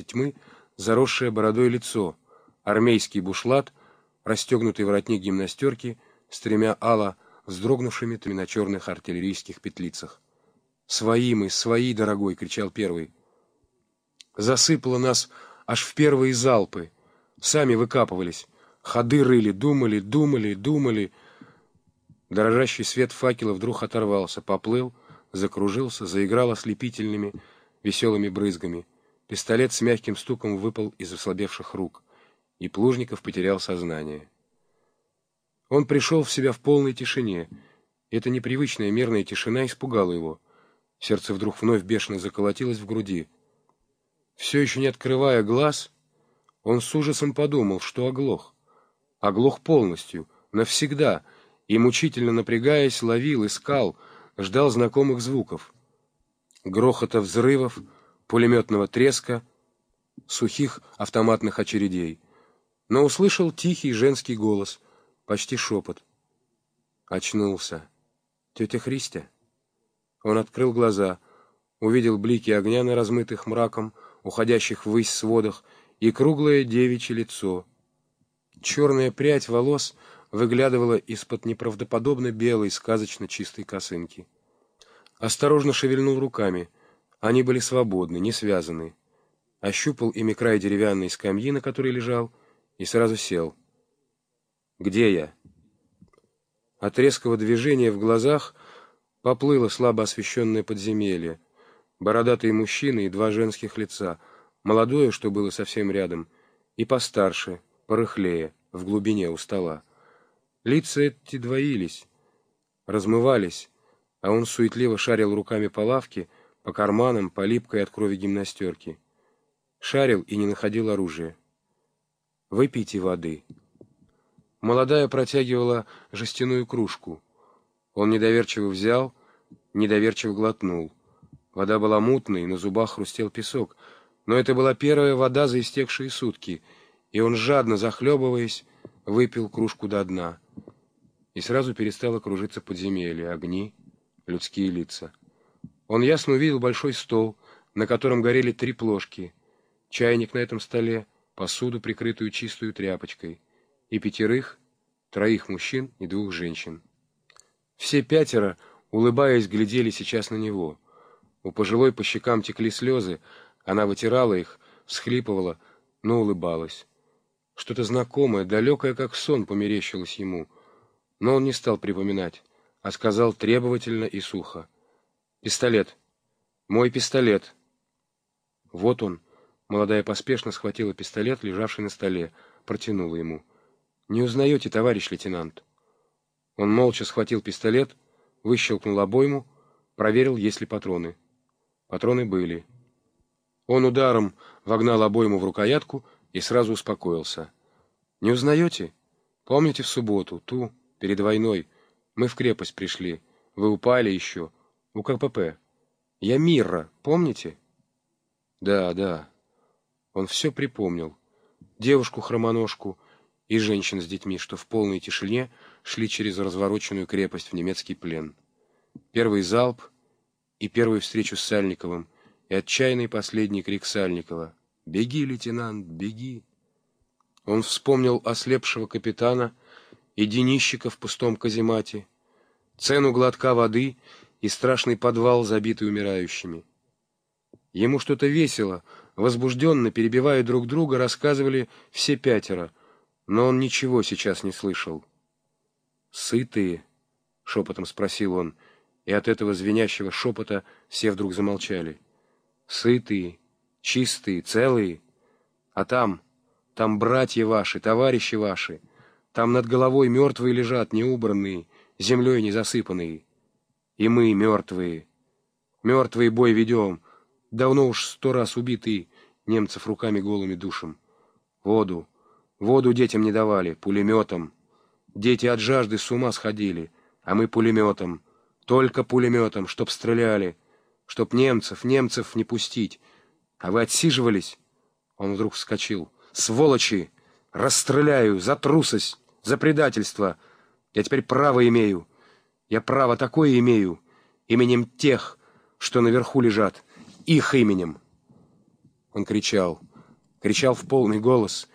тьмы заросшее бородой лицо, армейский бушлат, расстегнутый воротник гимнастерки с тремя ала вздрогнувшими на черных артиллерийских петлицах. «Свои мы, свои, дорогой!» — кричал первый. Засыпало нас аж в первые залпы. Сами выкапывались. Ходы рыли, думали, думали, думали. Дрожащий свет факела вдруг оторвался, поплыл, закружился, заиграл ослепительными, веселыми брызгами. Пистолет с мягким стуком выпал из ослабевших рук, и Плужников потерял сознание. Он пришел в себя в полной тишине. Эта непривычная мерная тишина испугала его. Сердце вдруг вновь бешено заколотилось в груди. Все еще не открывая глаз, он с ужасом подумал, что оглох. Оглох полностью, навсегда, и, мучительно напрягаясь, ловил, искал, ждал знакомых звуков. Грохота взрывов, пулеметного треска, сухих автоматных очередей. Но услышал тихий женский голос, почти шепот. Очнулся. Тетя Христя? Он открыл глаза, увидел блики огня на размытых мраком, уходящих ввысь сводах, и круглое девичье лицо. Черная прядь волос выглядывала из-под неправдоподобно белой, сказочно чистой косынки. Осторожно шевельнул руками. Они были свободны, не связаны. Ощупал ими край деревянной скамьи, на которой лежал, и сразу сел. «Где я?» От резкого движения в глазах поплыло слабо освещенное подземелье. Бородатые мужчины и два женских лица. Молодое, что было совсем рядом, и постарше, порыхлее, в глубине у стола. Лица эти двоились, размывались, а он суетливо шарил руками по лавке, по карманам, по липкой от крови гимнастерки. Шарил и не находил оружия. «Выпейте воды». Молодая протягивала жестяную кружку. Он недоверчиво взял, недоверчиво глотнул. Вода была мутной, на зубах хрустел песок, но это была первая вода за истекшие сутки, и он, жадно захлебываясь, выпил кружку до дна. И сразу перестало кружиться подземелье, огни, людские лица. Он ясно увидел большой стол, на котором горели три плошки, чайник на этом столе, посуду, прикрытую чистую тряпочкой, и пятерых, троих мужчин и двух женщин. Все пятеро, улыбаясь, глядели сейчас на него — у пожилой по щекам текли слезы, она вытирала их, всхлипывала, но улыбалась. Что-то знакомое, далекое, как сон, померещилось ему. Но он не стал припоминать, а сказал требовательно и сухо. «Пистолет! Мой пистолет!» Вот он. Молодая поспешно схватила пистолет, лежавший на столе, протянула ему. «Не узнаете, товарищ лейтенант?» Он молча схватил пистолет, выщелкнул обойму, проверил, есть ли патроны. Патроны были. Он ударом вогнал обойму в рукоятку и сразу успокоился. «Не узнаете? Помните в субботу, ту, перед войной, мы в крепость пришли, вы упали еще, у КПП. Я Мирра, помните?» «Да, да». Он все припомнил. Девушку-хромоножку и женщин с детьми, что в полной тишине шли через развороченную крепость в немецкий плен. Первый залп — и первую встречу с Сальниковым, и отчаянный последний крик Сальникова «Беги, лейтенант, беги!». Он вспомнил ослепшего капитана и денищика в пустом каземате, цену глотка воды и страшный подвал, забитый умирающими. Ему что-то весело, возбужденно, перебивая друг друга, рассказывали все пятеро, но он ничего сейчас не слышал. «Сытые?» — шепотом спросил он — и от этого звенящего шепота все вдруг замолчали. Сытые, чистые, целые. А там, там братья ваши, товарищи ваши, там над головой мертвые лежат, неубранные, землей не засыпанные. И мы мертвые. Мертвый бой ведем, давно уж сто раз убитые, немцев руками голыми душем. Воду, воду детям не давали, пулеметом. Дети от жажды с ума сходили, а мы пулеметом — только пулеметом, чтоб стреляли, чтоб немцев, немцев не пустить. А вы отсиживались?» Он вдруг вскочил. «Сволочи! Расстреляю за трусость, за предательство! Я теперь право имею. Я право такое имею. Именем тех, что наверху лежат. Их именем!» Он кричал, кричал в полный голос,